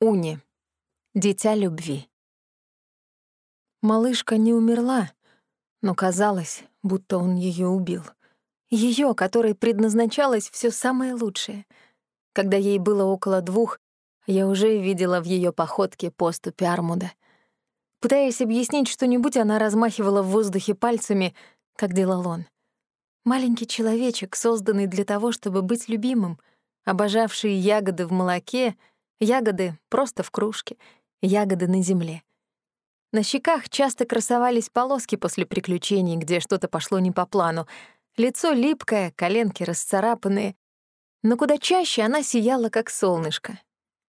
Уни. Дитя любви. Малышка не умерла, но казалось, будто он ее убил. Ее, которой предназначалось все самое лучшее. Когда ей было около двух, я уже видела в ее походке поступь Армуда. Пытаясь объяснить что-нибудь, она размахивала в воздухе пальцами, как делал он. Маленький человечек, созданный для того, чтобы быть любимым, обожавший ягоды в молоке — Ягоды просто в кружке, ягоды на земле. На щеках часто красовались полоски после приключений, где что-то пошло не по плану. Лицо липкое, коленки расцарапанные. Но куда чаще она сияла, как солнышко.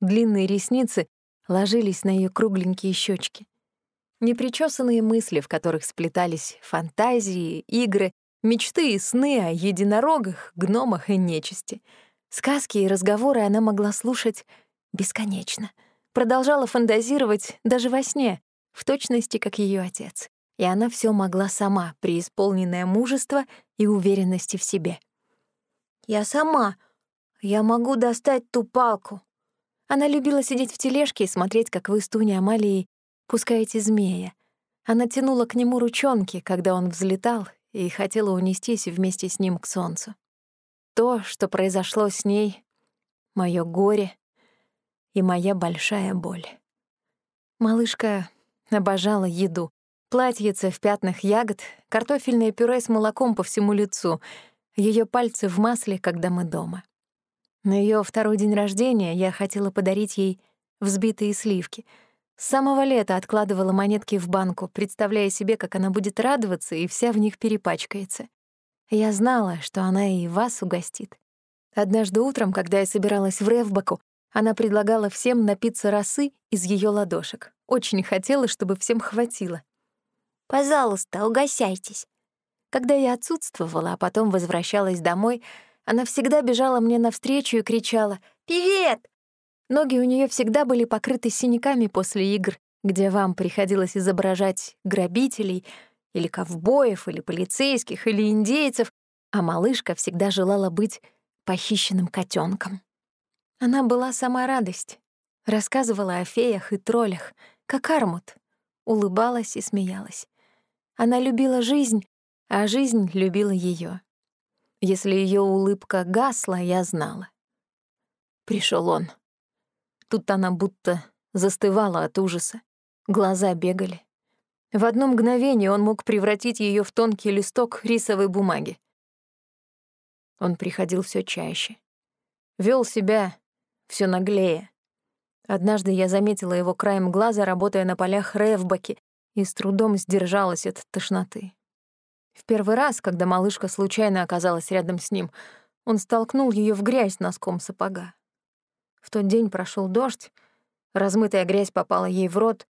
Длинные ресницы ложились на ее кругленькие щечки. Непричесанные мысли, в которых сплетались фантазии, игры, мечты и сны о единорогах, гномах и нечисти. Сказки и разговоры она могла слушать бесконечно. Продолжала фантазировать даже во сне, в точности, как ее отец. И она все могла сама, преисполненное мужества и уверенности в себе. «Я сама. Я могу достать ту палку». Она любила сидеть в тележке и смотреть, как вы с Туней Амалией пускаете змея. Она тянула к нему ручонки, когда он взлетал, и хотела унестись вместе с ним к солнцу. То, что произошло с ней, мое горе, и моя большая боль. Малышка обожала еду. Платьице в пятнах ягод, картофельное пюре с молоком по всему лицу, ее пальцы в масле, когда мы дома. На ее второй день рождения я хотела подарить ей взбитые сливки. С самого лета откладывала монетки в банку, представляя себе, как она будет радоваться, и вся в них перепачкается. Я знала, что она и вас угостит. Однажды утром, когда я собиралась в Ревбаку, она предлагала всем напиться росы из ее ладошек. Очень хотела, чтобы всем хватило. «Пожалуйста, угощайтесь». Когда я отсутствовала, а потом возвращалась домой, она всегда бежала мне навстречу и кричала «Привет!». Ноги у нее всегда были покрыты синяками после игр, где вам приходилось изображать грабителей или ковбоев, или полицейских, или индейцев, а малышка всегда желала быть похищенным котенком. Она была сама радость. Рассказывала о феях и троллях, как Армут. Улыбалась и смеялась. Она любила жизнь, а жизнь любила ее. Если ее улыбка гасла, я знала. Пришел он. Тут она будто застывала от ужаса. Глаза бегали. В одно мгновение он мог превратить ее в тонкий листок рисовой бумаги. Он приходил все чаще. Вел себя все наглее. Однажды я заметила его краем глаза, работая на полях Ревбаки, и с трудом сдержалась от тошноты. В первый раз, когда малышка случайно оказалась рядом с ним, он столкнул ее в грязь носком сапога. В тот день прошел дождь, размытая грязь попала ей в рот,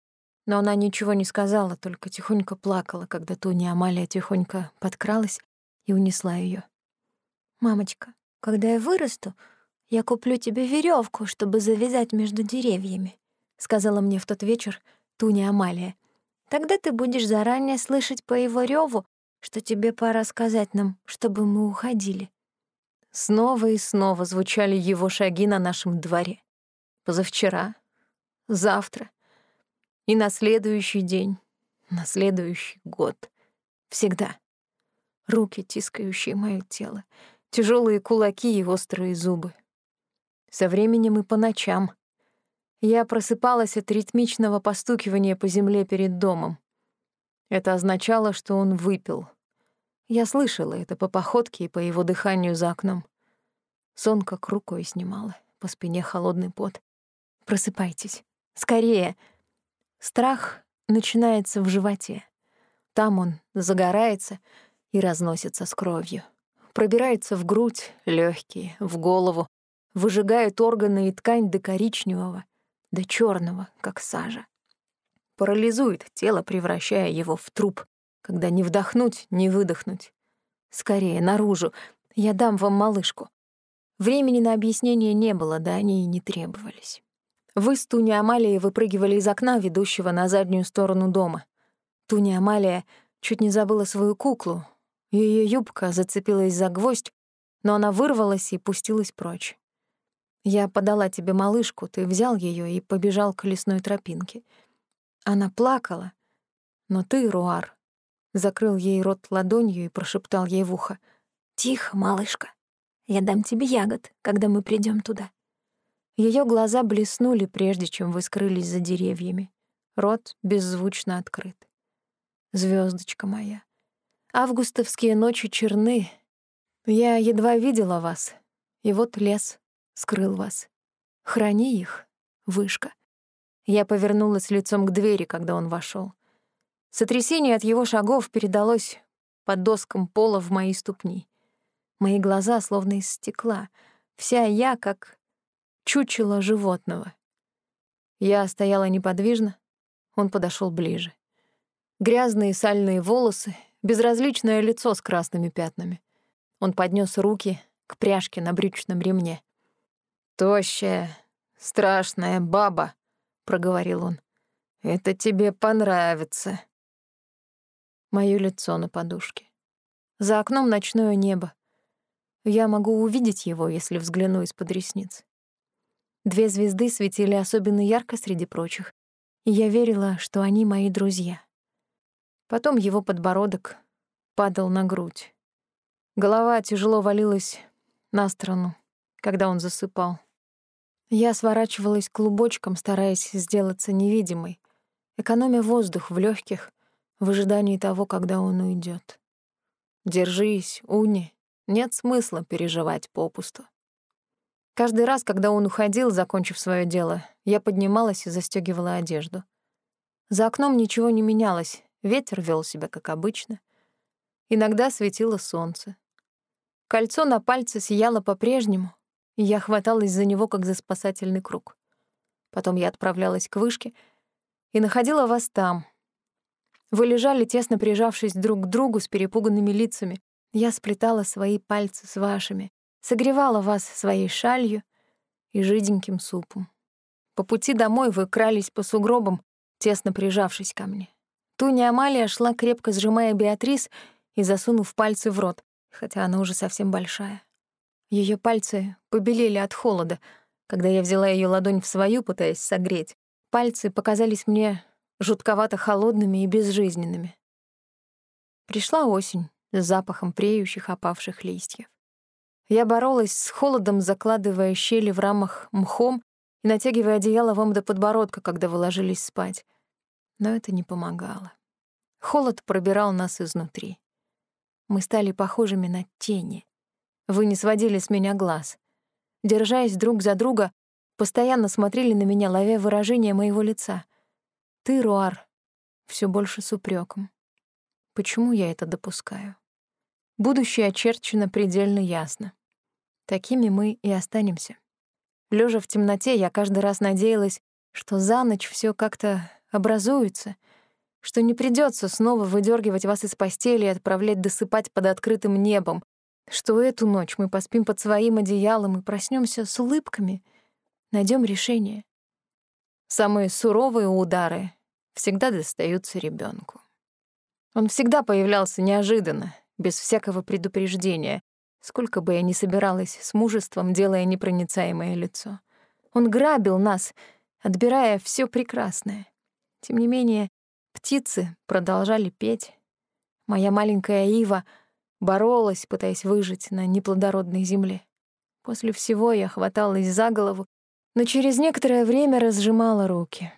но она ничего не сказала, только тихонько плакала, когда Туня Амалия тихонько подкралась и унесла ее. «Мамочка, когда я вырасту, «Я куплю тебе веревку, чтобы завязать между деревьями», — сказала мне в тот вечер Туня Амалия. «Тогда ты будешь заранее слышать по его реву, что тебе пора сказать нам, чтобы мы уходили». Снова и снова звучали его шаги на нашем дворе. Позавчера, завтра и на следующий день, на следующий год. Всегда. Руки, тискающие моё тело, тяжелые кулаки и острые зубы со временем и по ночам. Я просыпалась от ритмичного постукивания по земле перед домом. Это означало, что он выпил. Я слышала это по походке и по его дыханию за окном. Сон как рукой снимала, по спине холодный пот. «Просыпайтесь. Скорее!» Страх начинается в животе. Там он загорается и разносится с кровью. Пробирается в грудь, легкие, в голову, выжигает органы и ткань до коричневого, до черного, как сажа. Парализует тело, превращая его в труп, когда не вдохнуть, не выдохнуть. Скорее, наружу. Я дам вам малышку. Времени на объяснение не было, да они и не требовались. Вы с Туни Амалией выпрыгивали из окна, ведущего на заднюю сторону дома. Туня Амалия чуть не забыла свою куклу. Ее юбка зацепилась за гвоздь, но она вырвалась и пустилась прочь. Я подала тебе малышку, ты взял ее и побежал к лесной тропинке. Она плакала, но ты, Руар, закрыл ей рот ладонью и прошептал ей в ухо. «Тихо, малышка, я дам тебе ягод, когда мы придем туда». Ее глаза блеснули, прежде чем вы скрылись за деревьями. Рот беззвучно открыт. Звездочка моя, августовские ночи черны. Я едва видела вас, и вот лес скрыл вас. Храни их, вышка. Я повернулась лицом к двери, когда он вошел. Сотрясение от его шагов передалось под доскам пола в мои ступни. Мои глаза словно из стекла, вся я как чучело животного. Я стояла неподвижно, он подошел ближе. Грязные сальные волосы, безразличное лицо с красными пятнами. Он поднес руки к пряжке на брючном ремне. «Тощая, страшная баба», — проговорил он. «Это тебе понравится». Моё лицо на подушке. За окном ночное небо. Я могу увидеть его, если взгляну из-под ресниц. Две звезды светили особенно ярко среди прочих, и я верила, что они мои друзья. Потом его подбородок падал на грудь. Голова тяжело валилась на сторону, когда он засыпал. Я сворачивалась клубочком, стараясь сделаться невидимой, экономя воздух в легких в ожидании того, когда он уйдет. Держись, Уни, нет смысла переживать попусту. Каждый раз, когда он уходил, закончив свое дело, я поднималась и застегивала одежду. За окном ничего не менялось, ветер вел себя как обычно. Иногда светило солнце. Кольцо на пальце сияло по-прежнему, я хваталась за него, как за спасательный круг. Потом я отправлялась к вышке и находила вас там. Вы лежали, тесно прижавшись друг к другу с перепуганными лицами. Я сплетала свои пальцы с вашими, согревала вас своей шалью и жиденьким супом. По пути домой вы крались по сугробам, тесно прижавшись ко мне. Туня Амалия шла, крепко сжимая Беатрис и засунув пальцы в рот, хотя она уже совсем большая. Ее пальцы побелели от холода, когда я взяла ее ладонь в свою, пытаясь согреть. Пальцы показались мне жутковато холодными и безжизненными. Пришла осень с запахом преющих опавших листьев. Я боролась с холодом, закладывая щели в рамах мхом и натягивая одеяло вам до подбородка, когда вы ложились спать. Но это не помогало. Холод пробирал нас изнутри. Мы стали похожими на тени. Вы не сводили с меня глаз. Держась друг за друга, постоянно смотрели на меня, ловя выражение моего лица. Ты, Руар, все больше с упреком. Почему я это допускаю? Будущее очерчено предельно ясно. Такими мы и останемся. Лежа в темноте, я каждый раз надеялась, что за ночь все как-то образуется, что не придется снова выдергивать вас из постели и отправлять досыпать под открытым небом, что эту ночь мы поспим под своим одеялом и проснемся с улыбками, найдем решение. Самые суровые удары всегда достаются ребенку. Он всегда появлялся неожиданно, без всякого предупреждения, сколько бы я ни собиралась с мужеством, делая непроницаемое лицо. Он грабил нас, отбирая все прекрасное. Тем не менее, птицы продолжали петь. Моя маленькая ива боролась, пытаясь выжить на неплодородной земле. После всего я хваталась за голову, но через некоторое время разжимала руки.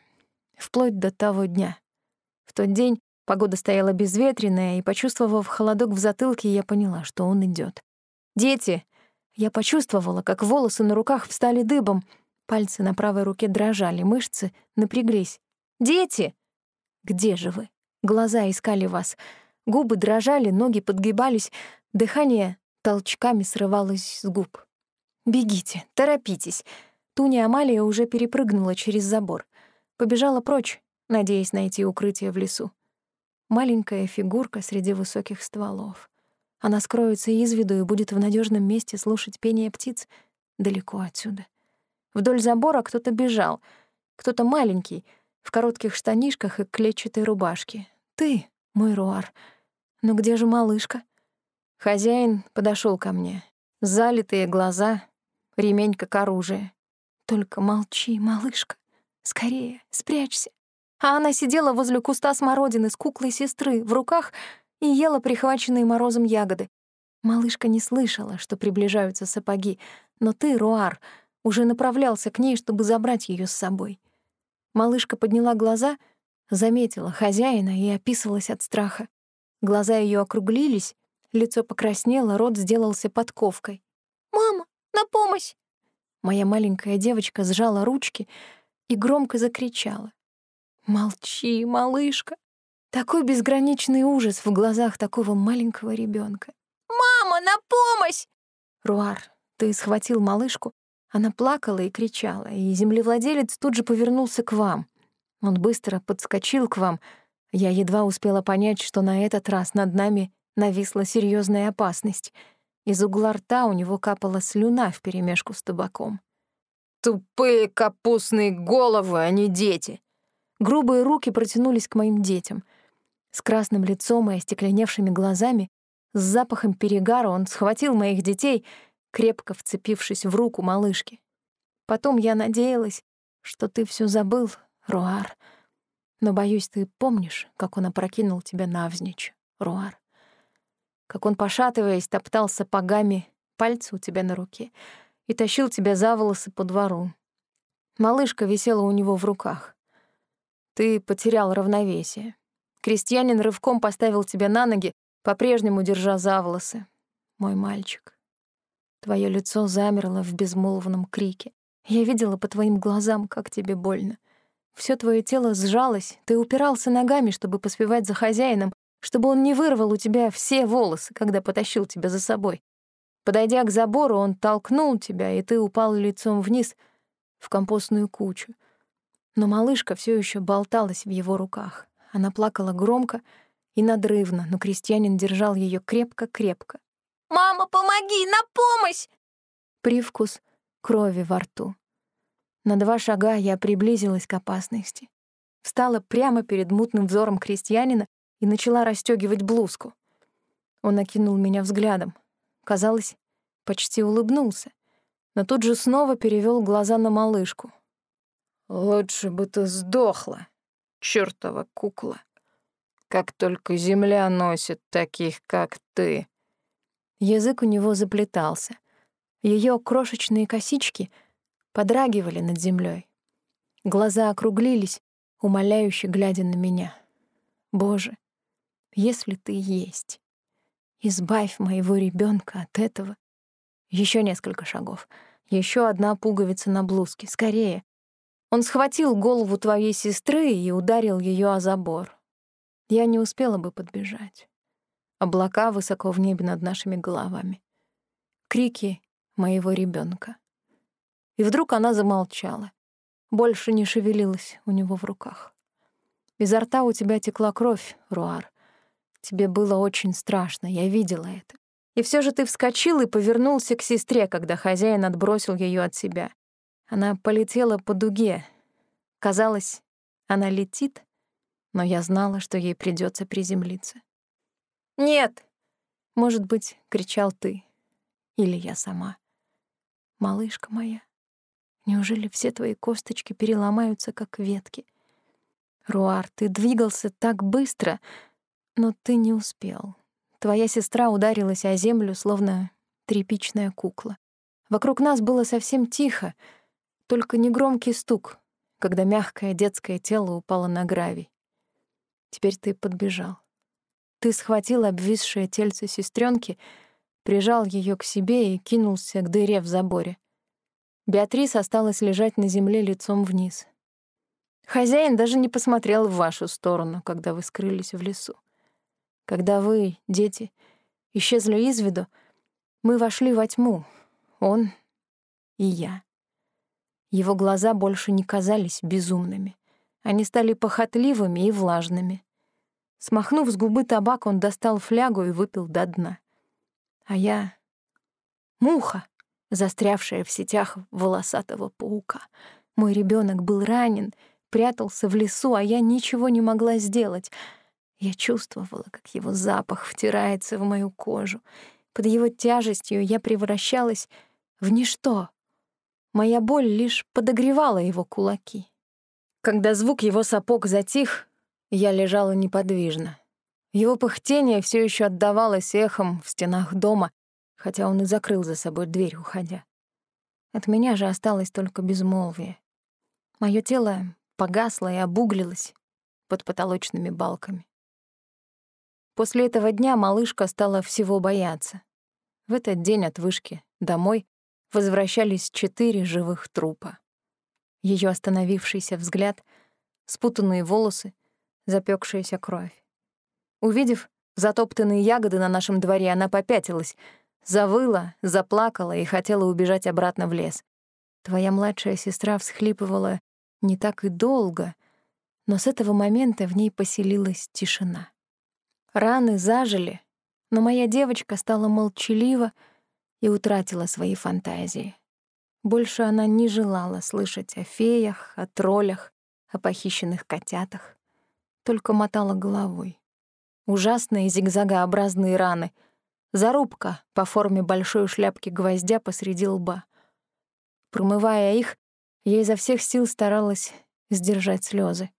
Вплоть до того дня. В тот день погода стояла безветренная, и, почувствовав холодок в затылке, я поняла, что он идет. «Дети!» Я почувствовала, как волосы на руках встали дыбом. Пальцы на правой руке дрожали, мышцы напряглись. «Дети!» «Где же вы?» Глаза искали вас. Губы дрожали, ноги подгибались, дыхание толчками срывалось с губ. «Бегите, торопитесь!» Туня Амалия уже перепрыгнула через забор. Побежала прочь, надеясь найти укрытие в лесу. Маленькая фигурка среди высоких стволов. Она скроется из виду и будет в надежном месте слушать пение птиц далеко отсюда. Вдоль забора кто-то бежал, кто-то маленький, в коротких штанишках и клетчатой рубашке. Ты, мой Руар. Но где же малышка? Хозяин подошел ко мне. Залитые глаза, ремень как оружие. Только молчи, малышка. Скорее, спрячься. А она сидела возле куста смородины с куклой сестры в руках и ела прихваченные морозом ягоды. Малышка не слышала, что приближаются сапоги, но ты, Руар, уже направлялся к ней, чтобы забрать ее с собой. Малышка подняла глаза, заметила хозяина и описывалась от страха. Глаза ее округлились, лицо покраснело, рот сделался подковкой. «Мама, на помощь!» Моя маленькая девочка сжала ручки и громко закричала. «Молчи, малышка!» Такой безграничный ужас в глазах такого маленького ребенка. «Мама, на помощь!» «Руар, ты схватил малышку». Она плакала и кричала, и землевладелец тут же повернулся к вам. Он быстро подскочил к вам. Я едва успела понять, что на этот раз над нами нависла серьезная опасность. Из угла рта у него капала слюна вперемешку с табаком. «Тупые капустные головы, а не дети!» Грубые руки протянулись к моим детям. С красным лицом и остекленевшими глазами с запахом перегара он схватил моих детей, крепко вцепившись в руку малышки. Потом я надеялась, что ты все забыл, Руар. Но, боюсь, ты помнишь, как он опрокинул тебя навзничь, Руар. Как он, пошатываясь, топтал сапогами пальцы у тебя на руке и тащил тебя за волосы по двору. Малышка висела у него в руках. Ты потерял равновесие. Крестьянин рывком поставил тебя на ноги, по-прежнему держа за волосы. Мой мальчик. Твое лицо замерло в безмолвном крике. Я видела по твоим глазам, как тебе больно. Все твое тело сжалось, ты упирался ногами, чтобы поспевать за хозяином, чтобы он не вырвал у тебя все волосы, когда потащил тебя за собой. Подойдя к забору, он толкнул тебя, и ты упал лицом вниз в компостную кучу. Но малышка все еще болталась в его руках. Она плакала громко, и надрывно, но крестьянин держал ее крепко-крепко. «Мама, помоги! На помощь!» Привкус крови во рту. На два шага я приблизилась к опасности. Встала прямо перед мутным взором крестьянина и начала расстегивать блузку. Он окинул меня взглядом. Казалось, почти улыбнулся, но тут же снова перевел глаза на малышку. «Лучше бы ты сдохла, чертова кукла!» Как только земля носит таких, как ты. Язык у него заплетался. Ее крошечные косички подрагивали над землей. Глаза округлились, умоляюще глядя на меня. Боже, если ты есть, избавь моего ребенка от этого. Еще несколько шагов. Еще одна пуговица на блузке. Скорее. Он схватил голову твоей сестры и ударил ее о забор я не успела бы подбежать. Облака высоко в небе над нашими головами. Крики моего ребенка. И вдруг она замолчала. Больше не шевелилась у него в руках. Изо рта у тебя текла кровь, Руар. Тебе было очень страшно, я видела это. И все же ты вскочил и повернулся к сестре, когда хозяин отбросил ее от себя. Она полетела по дуге. Казалось, она летит, но я знала, что ей придется приземлиться. «Нет!» — может быть, кричал ты. Или я сама. «Малышка моя, неужели все твои косточки переломаются, как ветки? Руар, ты двигался так быстро, но ты не успел. Твоя сестра ударилась о землю, словно тряпичная кукла. Вокруг нас было совсем тихо, только негромкий стук, когда мягкое детское тело упало на гравий. Теперь ты подбежал. Ты схватил обвисшее тельце сестренки, прижал ее к себе и кинулся к дыре в заборе. Беатрис осталась лежать на земле лицом вниз. Хозяин даже не посмотрел в вашу сторону, когда вы скрылись в лесу. Когда вы, дети, исчезли из виду, мы вошли во тьму, он и я. Его глаза больше не казались безумными. Они стали похотливыми и влажными. Смахнув с губы табак, он достал флягу и выпил до дна. А я — муха, застрявшая в сетях волосатого паука. Мой ребенок был ранен, прятался в лесу, а я ничего не могла сделать. Я чувствовала, как его запах втирается в мою кожу. Под его тяжестью я превращалась в ничто. моя боль лишь подогревала его кулаки. Когда звук его сапог затих, я лежала неподвижно. Его пыхтение все еще отдавалось эхом в стенах дома, хотя он и закрыл за собой дверь, уходя. От меня же осталось только безмолвие. Мое тело погасло и обуглилось под потолочными балками. После этого дня малышка стала всего бояться. В этот день от вышки домой возвращались четыре живых трупа ее остановившийся взгляд, спутанные волосы, запекшаяся кровь. Увидев затоптанные ягоды на нашем дворе, она попятилась, завыла, заплакала и хотела убежать обратно в лес. Твоя младшая сестра всхлипывала не так и долго, но с этого момента в ней поселилась тишина. Раны зажили, но моя девочка стала молчалива и утратила свои фантазии. Больше она не желала слышать о феях, о троллях, о похищенных котятах. Только мотала головой. Ужасные зигзагообразные раны. Зарубка по форме большой шляпки гвоздя посреди лба. Промывая их, я изо всех сил старалась сдержать слезы.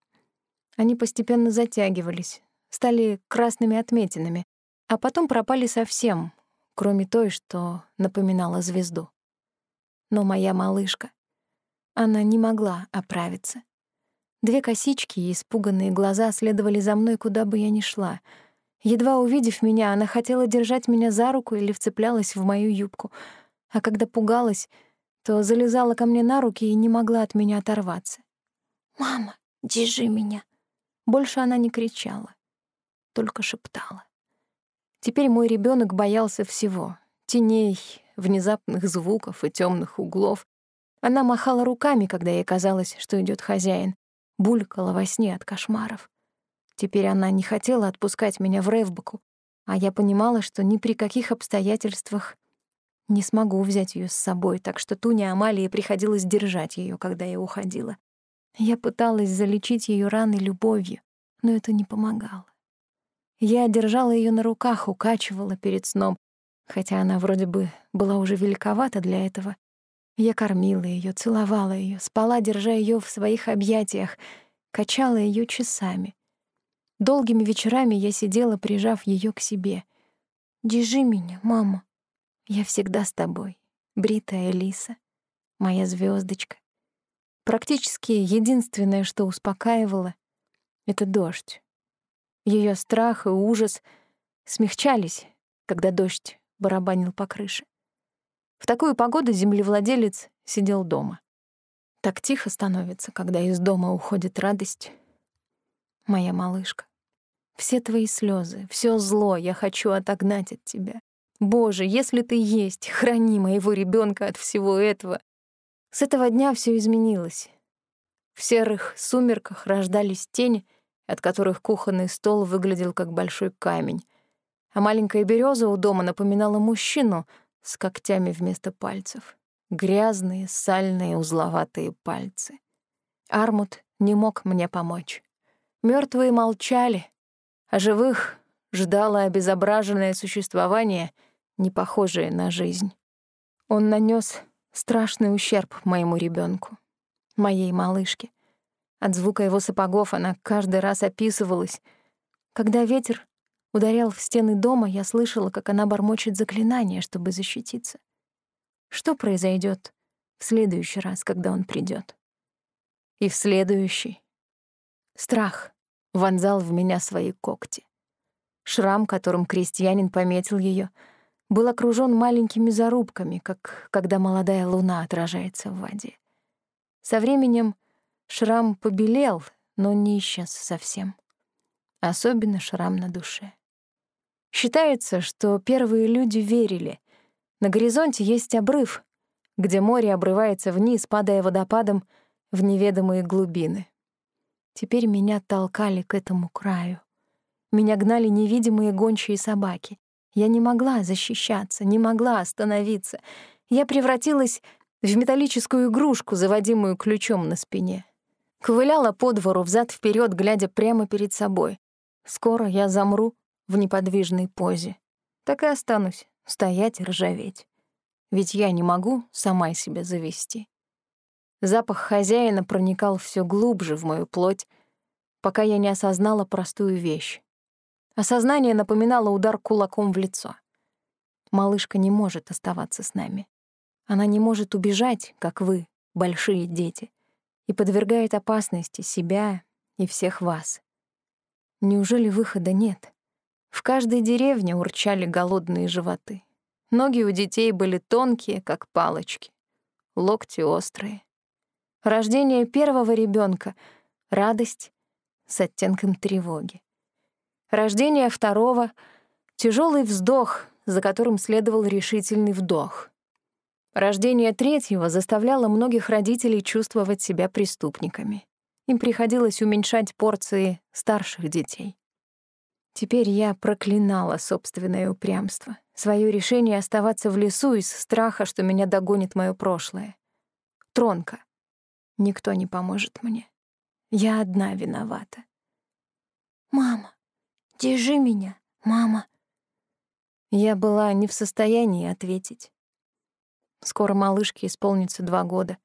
Они постепенно затягивались, стали красными отметинами, а потом пропали совсем, кроме той, что напоминала звезду. Но моя малышка, она не могла оправиться. Две косички и испуганные глаза следовали за мной, куда бы я ни шла. Едва увидев меня, она хотела держать меня за руку или вцеплялась в мою юбку, а когда пугалась, то залезала ко мне на руки и не могла от меня оторваться. «Мама, держи меня!» Больше она не кричала, только шептала. Теперь мой ребенок боялся всего — теней, внезапных звуков и темных углов. Она махала руками, когда ей казалось, что идет хозяин, булькала во сне от кошмаров. Теперь она не хотела отпускать меня в Ревбаку, а я понимала, что ни при каких обстоятельствах не смогу взять ее с собой, так что Туне Амалии приходилось держать ее, когда я уходила. Я пыталась залечить ее раны любовью, но это не помогало. Я держала ее на руках, укачивала перед сном, хотя она вроде бы была уже великовата для этого. Я кормила ее, целовала ее, спала, держа ее в своих объятиях, качала ее часами. Долгими вечерами я сидела, прижав ее к себе. «Держи меня, мама. Я всегда с тобой, бритая лиса, моя звездочка. Практически единственное, что успокаивало — это дождь. Ее страх и ужас смягчались, когда дождь барабанил по крыше. В такую погоду землевладелец сидел дома. Так тихо становится, когда из дома уходит радость. Моя малышка, все твои слезы, все зло я хочу отогнать от тебя. Боже, если ты есть, храни моего ребенка от всего этого. С этого дня все изменилось. В серых сумерках рождались тени, от которых кухонный стол выглядел как большой камень, а маленькая береза у дома напоминала мужчину с когтями вместо пальцев. Грязные, сальные, узловатые пальцы. Армут не мог мне помочь. Мертвые молчали, а живых ждало обезображенное существование, не похожее на жизнь. Он нанес страшный ущерб моему ребенку, моей малышке. От звука его сапогов она каждый раз описывалась. Когда ветер ударял в стены дома, я слышала, как она бормочет заклинание, чтобы защититься. Что произойдет в следующий раз, когда он придет? И в следующий. Страх вонзал в меня свои когти. Шрам, которым крестьянин пометил ее, был окружен маленькими зарубками, как когда молодая луна отражается в воде. Со временем шрам побелел, но не исчез совсем. Особенно шрам на душе. Считается, что первые люди верили. На горизонте есть обрыв, где море обрывается вниз, падая водопадом в неведомые глубины. Теперь меня толкали к этому краю. Меня гнали невидимые гончие собаки. Я не могла защищаться, не могла остановиться. Я превратилась в металлическую игрушку, заводимую ключом на спине. Ковыляла по двору взад вперед, глядя прямо перед собой. Скоро я замру в неподвижной позе. Так и останусь стоять и ржаветь. Ведь я не могу сама себя завести. Запах хозяина проникал все глубже в мою плоть, пока я не осознала простую вещь. Осознание напоминало удар кулаком в лицо. Малышка не может оставаться с нами. Она не может убежать, как вы, большие дети, и подвергает опасности себя и всех вас. Неужели выхода нет? В каждой деревне урчали голодные животы. Ноги у детей были тонкие, как палочки, локти острые. Рождение первого ребенка — радость с оттенком тревоги. Рождение второго — тяжелый вздох, за которым следовал решительный вдох. Рождение третьего заставляло многих родителей чувствовать себя преступниками. Им приходилось уменьшать порции старших детей. Теперь я проклинала собственное упрямство, свое решение оставаться в лесу из страха, что меня догонит мое прошлое. Тронка. Никто не поможет мне. Я одна виновата. «Мама, держи меня, мама». Я была не в состоянии ответить. Скоро малышке исполнится два года.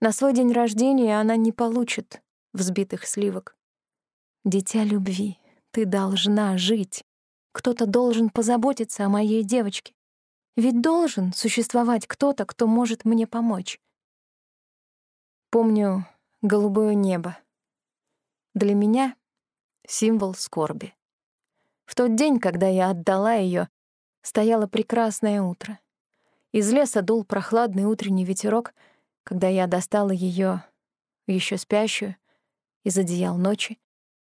На свой день рождения она не получит взбитых сливок. Дитя любви, ты должна жить. Кто-то должен позаботиться о моей девочке. Ведь должен существовать кто-то, кто может мне помочь. Помню голубое небо. Для меня символ скорби. В тот день, когда я отдала ее, стояло прекрасное утро. Из леса дул прохладный утренний ветерок — когда я достала ее еще спящую из одеял ночи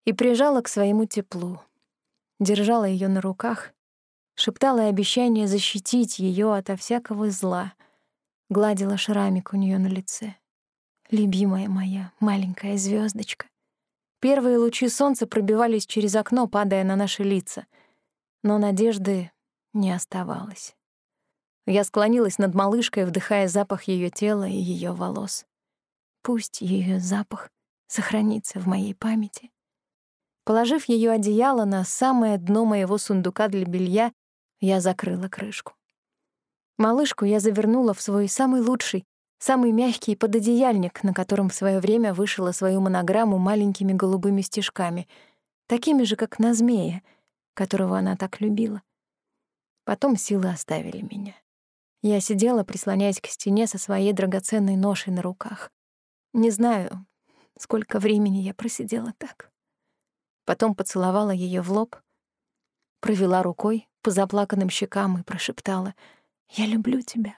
и прижала к своему теплу, держала ее на руках, шептала обещание защитить ее ото всякого зла, гладила шрамик у нее на лице. Любимая моя маленькая звездочка. Первые лучи солнца пробивались через окно, падая на наши лица, но надежды не оставалось. Я склонилась над малышкой, вдыхая запах ее тела и ее волос. Пусть ее запах сохранится в моей памяти. Положив ее одеяло на самое дно моего сундука для белья, я закрыла крышку. Малышку я завернула в свой самый лучший, самый мягкий пододеяльник, на котором в свое время вышила свою монограмму маленькими голубыми стежками, такими же, как на змея, которого она так любила. Потом силы оставили меня. Я сидела, прислоняясь к стене со своей драгоценной ношей на руках. Не знаю, сколько времени я просидела так. Потом поцеловала ее в лоб, провела рукой по заплаканным щекам и прошептала «Я люблю тебя»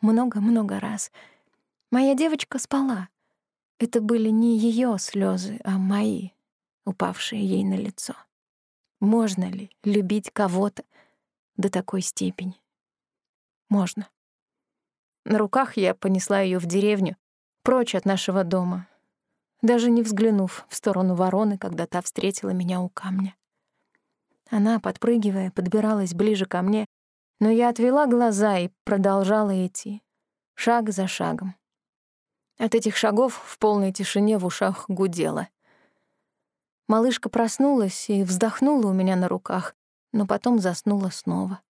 много-много раз. Моя девочка спала. Это были не ее слезы, а мои, упавшие ей на лицо. Можно ли любить кого-то до такой степени? Можно. На руках я понесла ее в деревню, прочь от нашего дома, даже не взглянув в сторону вороны, когда та встретила меня у камня. Она, подпрыгивая, подбиралась ближе ко мне, но я отвела глаза и продолжала идти, шаг за шагом. От этих шагов в полной тишине в ушах гудело. Малышка проснулась и вздохнула у меня на руках, но потом заснула снова.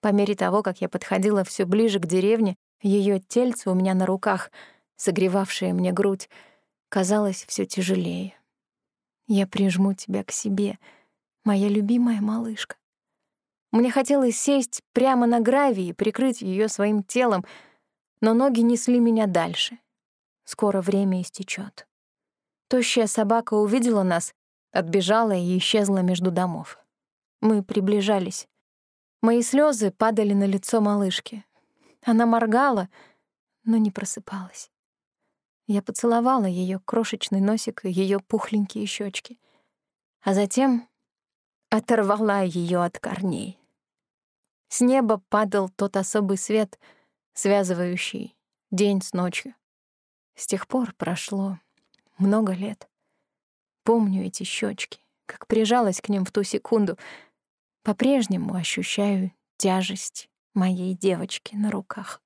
По мере того, как я подходила все ближе к деревне, ее тельце у меня на руках, согревавшее мне грудь, казалось все тяжелее. Я прижму тебя к себе, моя любимая малышка. Мне хотелось сесть прямо на гравии и прикрыть ее своим телом, но ноги несли меня дальше. Скоро время истечет. Тощая собака увидела нас, отбежала и исчезла между домов. Мы приближались. Мои слезы падали на лицо малышки. Она моргала, но не просыпалась. Я поцеловала ее крошечный носик и ее пухленькие щечки, а затем оторвала ее от корней. С неба падал тот особый свет, связывающий день с ночью. С тех пор прошло много лет. Помню эти щечки, как прижалась к ним в ту секунду — по-прежнему ощущаю тяжесть моей девочки на руках.